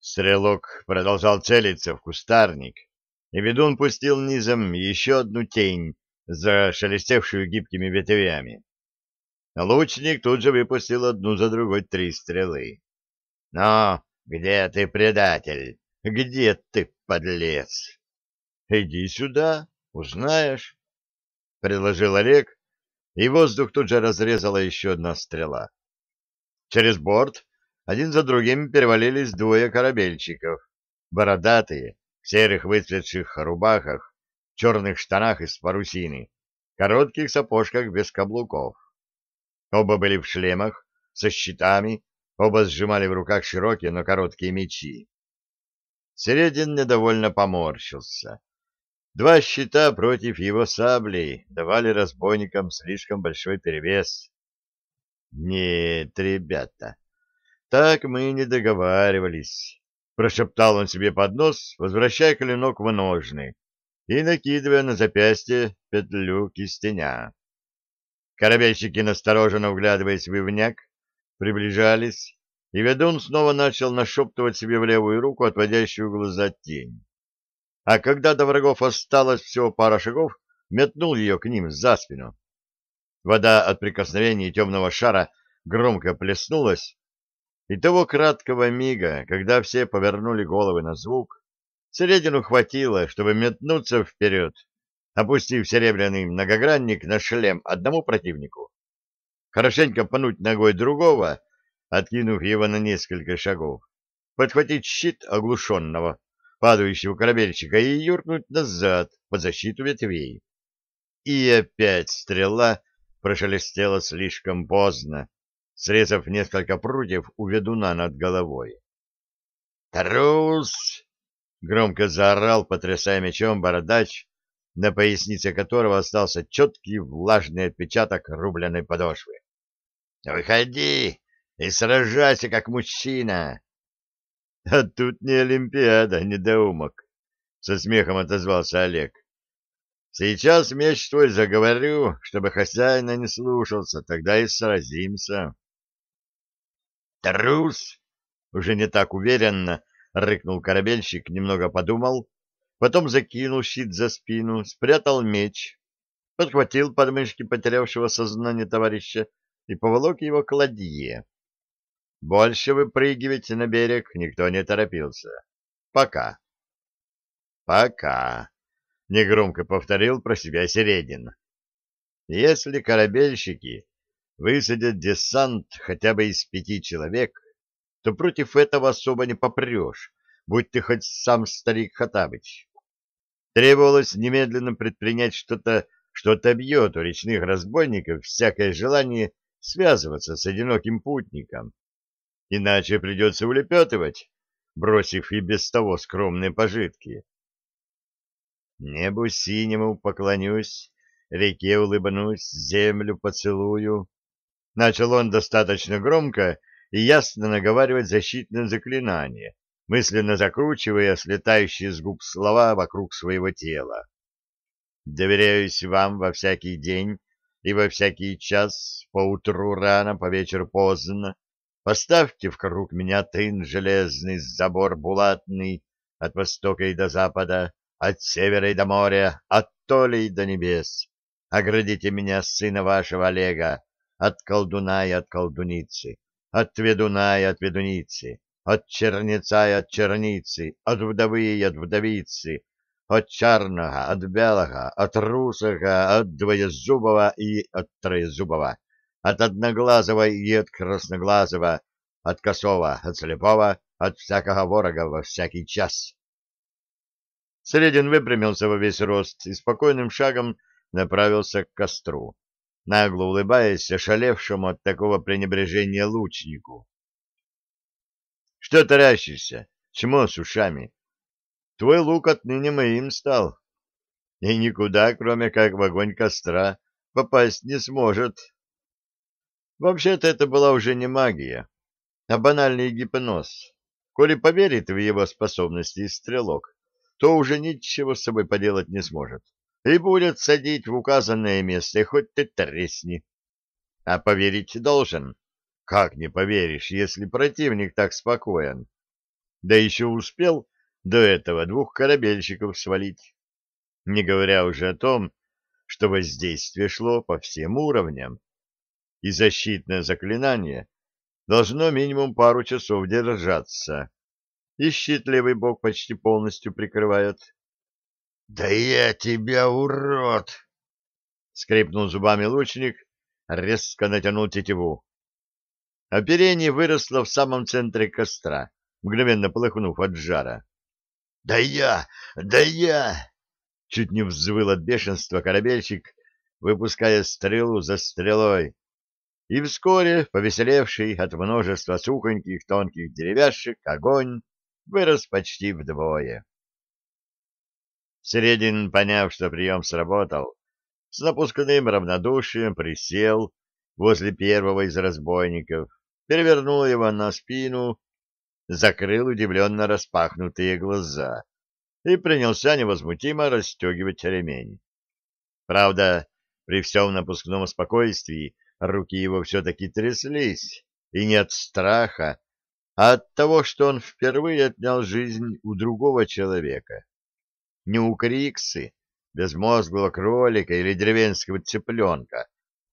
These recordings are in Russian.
Стрелок продолжал целиться в кустарник, и ведун пустил низом еще одну тень, зашелестевшую гибкими ветвями. Лучник тут же выпустил одну за другой три стрелы. — Но где ты, предатель? Где ты, подлец? — Иди сюда, узнаешь, — предложил Олег, и воздух тут же разрезала еще одна стрела. Через борт один за другим перевалились двое корабельщиков, бородатые, в серых выцветших рубахах, черных штанах из парусины, коротких сапожках без каблуков. Оба были в шлемах, со щитами, оба сжимали в руках широкие, но короткие мечи. Середин недовольно поморщился. Два щита против его саблей давали разбойникам слишком большой перевес. Нет, ребята, так мы не договаривались, прошептал он себе под нос, возвращая клинок в ножны и накидывая на запястье петлю кистеня. Корабельщики, настороженно вглядываясь в ивняк, приближались, и ведун снова начал нашептывать себе в левую руку отводящую глаза тень а когда до врагов осталось всего пара шагов, метнул ее к ним за спину. Вода от прикосновения темного шара громко плеснулась, и того краткого мига, когда все повернули головы на звук, Середину хватило, чтобы метнуться вперед, опустив серебряный многогранник на шлем одному противнику, хорошенько пнуть ногой другого, откинув его на несколько шагов, подхватить щит оглушенного, падающего корабельщика и юркнуть назад под защиту ветвей. И опять стрела прошелестела слишком поздно, срезав несколько прутьев у ведуна над головой. «Трус!» — громко заорал, потрясая мечом бородач, на пояснице которого остался четкий влажный отпечаток рубленой подошвы. «Выходи и сражайся, как мужчина!» — А тут не Олимпиада, недоумок, — со смехом отозвался Олег. — Сейчас меч твой заговорю, чтобы хозяина не слушался, тогда и сразимся. — Трус! — уже не так уверенно рыкнул корабельщик, немного подумал, потом закинул щит за спину, спрятал меч, подхватил подмышки потерявшего сознание товарища и поволок его к ладье. Больше выпрыгивать на берег никто не торопился. Пока. Пока, негромко повторил про себя Середин. Если корабельщики высадят десант хотя бы из пяти человек, то против этого особо не попрешь, будь ты хоть сам старик Хатабыч. Требовалось немедленно предпринять что-то, что отобьет у речных разбойников всякое желание связываться с одиноким путником иначе придется улепетывать, бросив и без того скромные пожитки. Небу синему поклонюсь, реке улыбнусь, землю поцелую. Начал он достаточно громко и ясно наговаривать защитное заклинание, мысленно закручивая слетающие с губ слова вокруг своего тела. Доверяюсь вам во всякий день и во всякий час, по утру рано, по вечеру поздно, Поставьте в круг меня тын железный, забор булатный, от востока и до запада, от севера и до моря, от толей до небес. Оградите меня, сына вашего Олега, от колдуна и от колдуницы, от ведуна и от ведуницы, от черница и от черницы, от вдовы и от вдовицы, от черного, от белого, от русого, от двоезубого и от троезубого от одноглазого и от красноглазого, от косого, от слепого, от всякого ворога во всякий час. Средин выпрямился во весь рост и спокойным шагом направился к костру, нагло улыбаясь ошалевшему от такого пренебрежения лучнику. — Что таращишься? Чмо с ушами? Твой лук отныне моим стал, и никуда, кроме как в огонь костра, попасть не сможет. Вообще-то это была уже не магия, а банальный гипноз. Коли поверит в его способности стрелок, то уже ничего с собой поделать не сможет и будет садить в указанное место, хоть ты тресни. А поверить должен. Как не поверишь, если противник так спокоен? да еще успел до этого двух корабельщиков свалить, не говоря уже о том, что воздействие шло по всем уровням, и защитное заклинание должно минимум пару часов держаться, и щит левый бок почти полностью прикрывает. — Да я тебя, урод! — скрипнул зубами лучник, резко натянул тетиву. Оперение выросло в самом центре костра, мгновенно полыхнув от жара. — Да я! Да я! Чуть не взвыл от бешенства корабельщик, выпуская стрелу за стрелой. И вскоре, повеселевший от множества сухоньких тонких деревяшек, огонь вырос почти вдвое. Середин, поняв, что прием сработал, с напускным равнодушием присел возле первого из разбойников, перевернул его на спину, закрыл удивленно распахнутые глаза и принялся невозмутимо расстегивать ремень. Правда, при всем напускном спокойствии руки его все-таки тряслись, и не от страха, а от того, что он впервые отнял жизнь у другого человека. Не у Криксы, безмозглого кролика или деревенского цыпленка,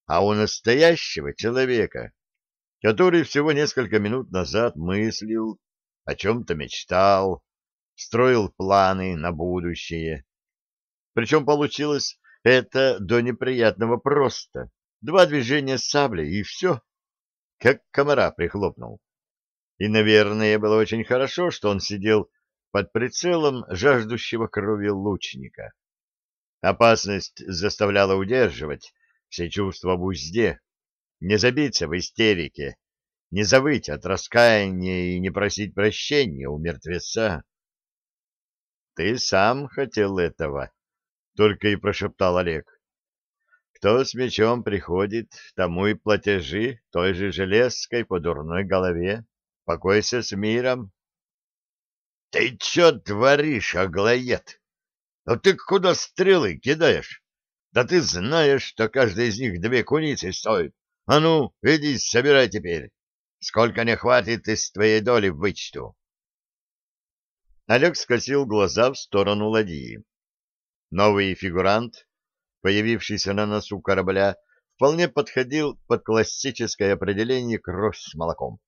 а у настоящего человека, который всего несколько минут назад мыслил, о чем-то мечтал, строил планы на будущее. Причем получилось это до неприятного просто. Два движения сабли, и все. Как комара прихлопнул. И, наверное, было очень хорошо, что он сидел под прицелом жаждущего крови лучника. Опасность заставляла удерживать все чувства в узде, не забиться в истерике, не завыть от раскаяния и не просить прощения у мертвеца. Ты сам хотел этого, только и прошептал Олег. Кто с мечом приходит, тому и платежи той же железкой по дурной голове. Покойся с миром. Ты чё творишь, аглоед? Ну ты куда стрелы кидаешь? Да ты знаешь, что каждая из них две куницы стоит. А ну, иди собирай теперь. Сколько не хватит из твоей доли вычту. Олег скосил глаза в сторону ладьи. Новый фигурант, появившийся на носу корабля, вполне подходил под классическое определение «кровь с молоком».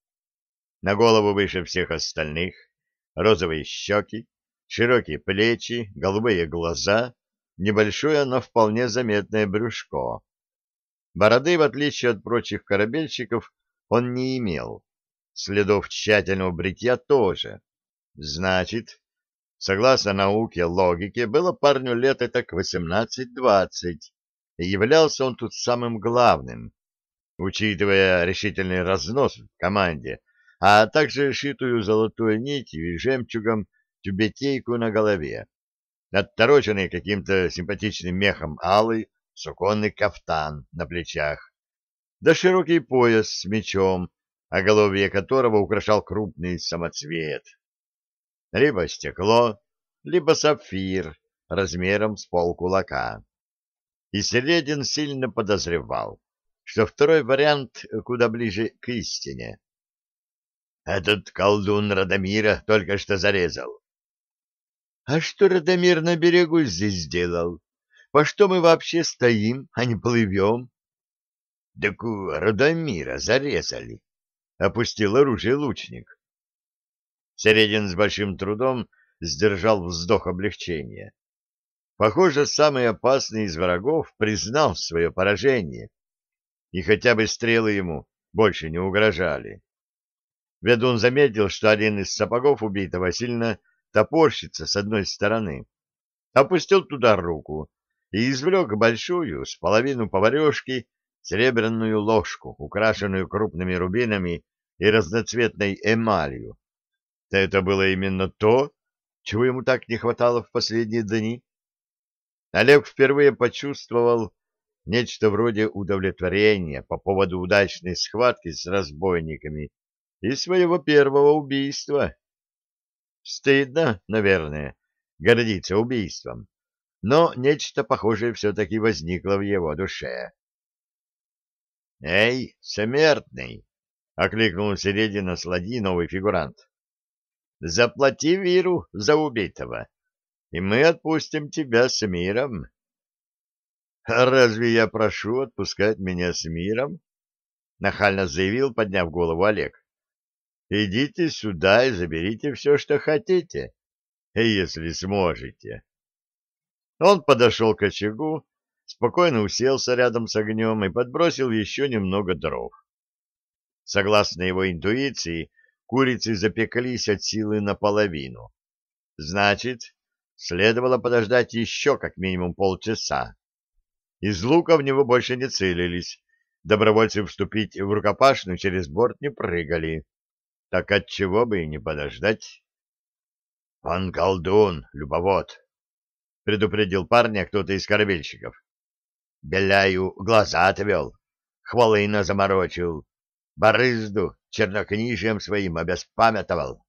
На голову выше всех остальных, розовые щеки, широкие плечи, голубые глаза, небольшое, но вполне заметное брюшко. Бороды, в отличие от прочих корабельщиков, он не имел. Следов тщательного бритья тоже. Значит, согласно науке, логике, было парню лет так 18-20, и являлся он тут самым главным, учитывая решительный разнос в команде, а также шитую золотой нитью и жемчугом тюбетейку на голове, оттороченный каким-то симпатичным мехом алый суконный кафтан на плечах, да широкий пояс с мечом, оголовье которого украшал крупный самоцвет либо стекло, либо сапфир размером с полкулака. И Середин сильно подозревал, что второй вариант куда ближе к истине. Этот колдун Радомира только что зарезал. — А что Радомир на берегу здесь сделал? По что мы вообще стоим, а не плывем? — Так Радомира зарезали, — опустил оружие лучник. Середин с большим трудом сдержал вздох облегчения. Похоже, самый опасный из врагов признал свое поражение, и хотя бы стрелы ему больше не угрожали. Ведун заметил, что один из сапогов убитого сильно топорщится с одной стороны. Опустил туда руку и извлек большую, с половину поварешки, серебряную ложку, украшенную крупными рубинами и разноцветной эмалью, это было именно то, чего ему так не хватало в последние дни. Олег впервые почувствовал нечто вроде удовлетворения по поводу удачной схватки с разбойниками и своего первого убийства. Стыдно, наверное, гордиться убийством, но нечто похожее все-таки возникло в его душе. — Эй, смертный! — окликнул середина слади новый фигурант. заплати Виру за убитого, и мы отпустим тебя с миром. — Разве я прошу отпускать меня с миром? — нахально заявил, подняв голову Олег. — Идите сюда и заберите все, что хотите, если сможете. Он подошел к очагу, спокойно уселся рядом с огнем и подбросил еще немного дров. Согласно его интуиции, курицы запеклись от силы наполовину. Значит, следовало подождать еще как минимум полчаса. Из лука в него больше не целились, добровольцы вступить в рукопашную через борт не прыгали. Так отчего бы и не подождать? — Он колдун, любовод, — предупредил парня кто-то из корабельщиков. — Беляю глаза отвел, хвалына заморочил, барызду чернокнижием своим обеспамятовал.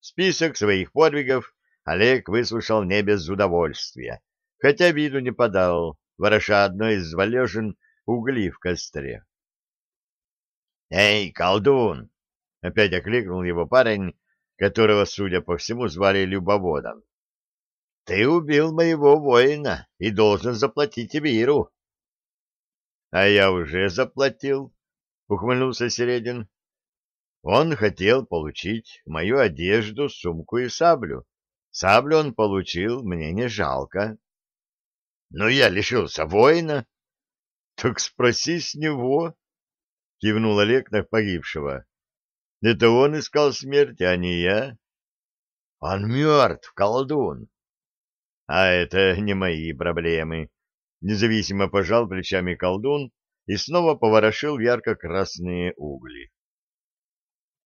Список своих подвигов Олег выслушал не без удовольствия, хотя виду не подал, вороша одной из валежин угли в костре. — Эй, колдун! — опять окликнул его парень, которого, судя по всему, звали Любоводом. — Ты убил моего воина и должен заплатить Виру. — А я уже заплатил, — ухмыльнулся Середин. — Он хотел получить мою одежду, сумку и саблю. Саблю он получил, мне не жалко. — Но я лишился воина. — Так спроси с него, — кивнул Олег на погибшего. — Это он искал смерти, а не я. — Он мертв, колдун. — А это не мои проблемы. Независимо пожал плечами колдун и снова поворошил ярко-красные угли.